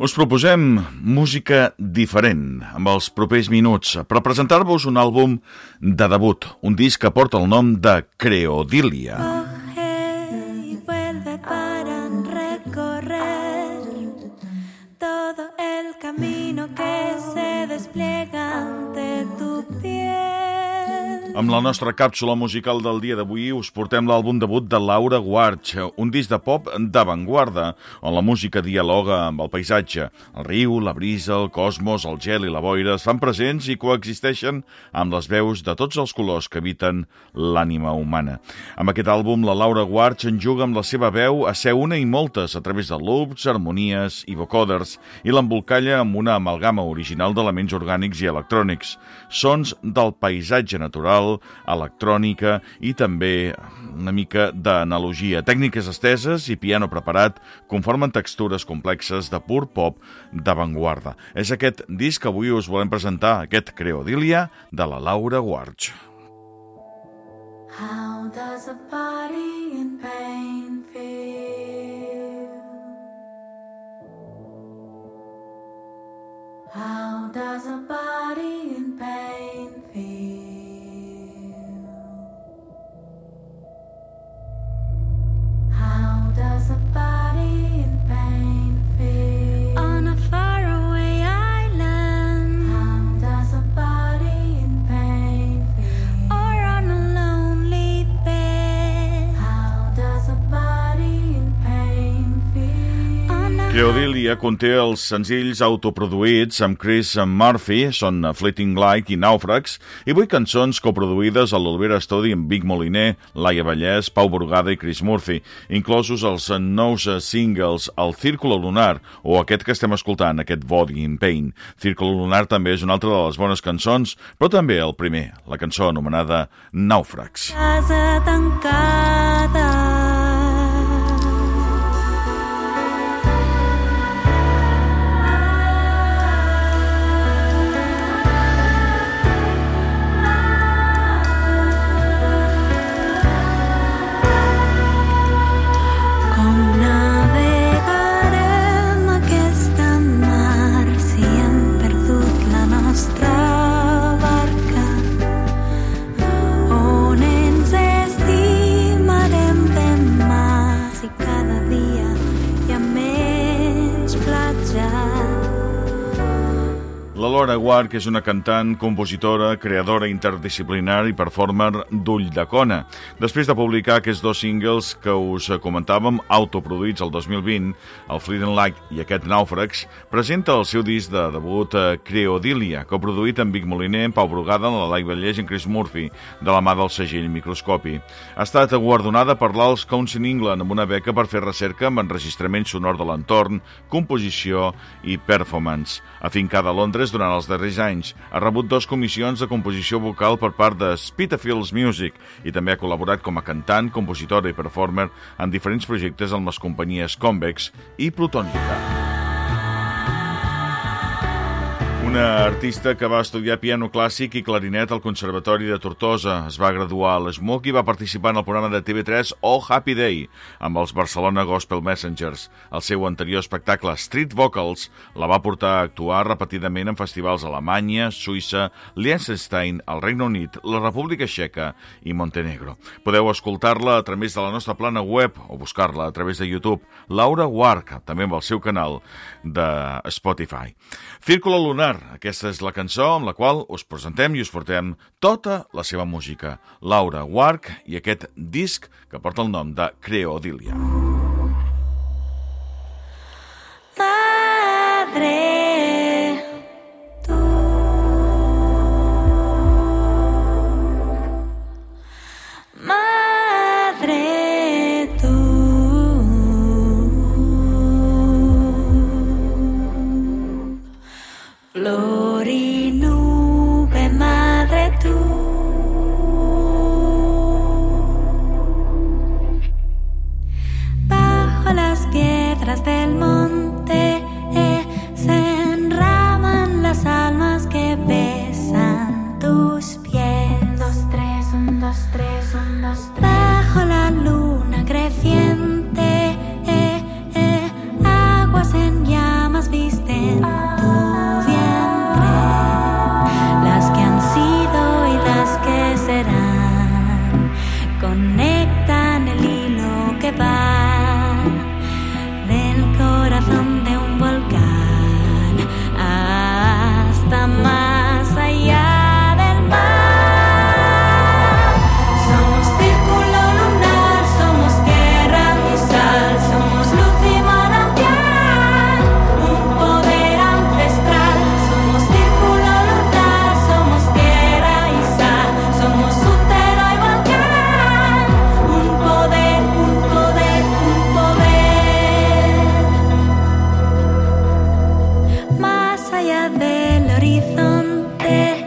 Us proposem música diferent amb els propers minuts per presentar-vos un àlbum de debut, un disc que porta el nom de Creodília. Coge Amb la nostra càpsula musical del dia d'avui us portem l'àlbum debut de Laura Guarch, un disc de pop d'avantguarda, on la música dialoga amb el paisatge. El riu, la brisa, el cosmos, el gel i la boira es fan presents i coexisteixen amb les veus de tots els colors que habiten l'ànima humana. Amb aquest àlbum, la Laura Guarch en juga amb la seva veu a ser una i moltes a través de loops, harmonies i vocoders i l'embolcalla amb una amalgama original d'elements orgànics i electrònics. Sons del paisatge natural, electrònica i també una mica d'analogia. Tècniques esteses i piano preparat conformen textures complexes de pur pop d'avantguarda. És aquest disc que avui us volem presentar, aquest Creodília, de la Laura Guarch. How does a body in pain feel? How does a body in pain feel? On a Creodília conté els senzills autoproduïts amb Chris Murphy, són Fleeting Light i Nàufrags, i vuit cançons coproduïdes a l'Olvera Studio amb Vic Moliner, Laia Vallès, Pau Borgada i Chris Murphy, inclosos els nous singles El Círculo Lunar o aquest que estem escoltant, aquest Body in Pain. Círculo Lunar també és una altra de les bones cançons, però també el primer, la cançó anomenada Nàufrags. casa tancada. Laura Guard, que és una cantant, compositora, creadora interdisciplinar i performer d'Ull de Cona. Després de publicar aquests dos singles que us comentàvem, autoproduïts el 2020, el Fleeting Light i aquest Nàufrags, presenta el seu disc de debut eh, Creodília, coproduït amb Vic Moliner, Pau Brugada, la Lai Vallès i en Chris Murphy, de la mà del segell Microscopi. Ha estat guardonada per l'Alts Council England amb una beca per fer recerca amb enregistrament sonor de l'entorn, composició i performance. Afincada a Londres durant els darrers anys, ha rebut dos comissions de composició vocal per part de Spitalfields Music i també ha col·laborat com a cantant, compositora i performer en diferents projectes amb les companyies Convex i Plutònica. Una artista que va estudiar piano clàssic i clarinet al Conservatori de Tortosa. Es va graduar a l'ESMUC i va participar en el programa de TV3 Oh Happy Day amb els Barcelona Gospel Messengers. El seu anterior espectacle Street Vocals la va portar a actuar repetidament en festivals a Alemanya, Suïssa, Liechtenstein, el Regne Unit, la República Txeca i Montenegro. Podeu escoltar-la a través de la nostra plana web o buscar-la a través de YouTube. Laura Wark, també amb el seu canal de Spotify. Círculo Lunar, aquesta és la cançó amb la qual us presentem i us portem tota la seva música. Laura Wark i aquest disc que porta el nom de Creodília. Madre, horizonte,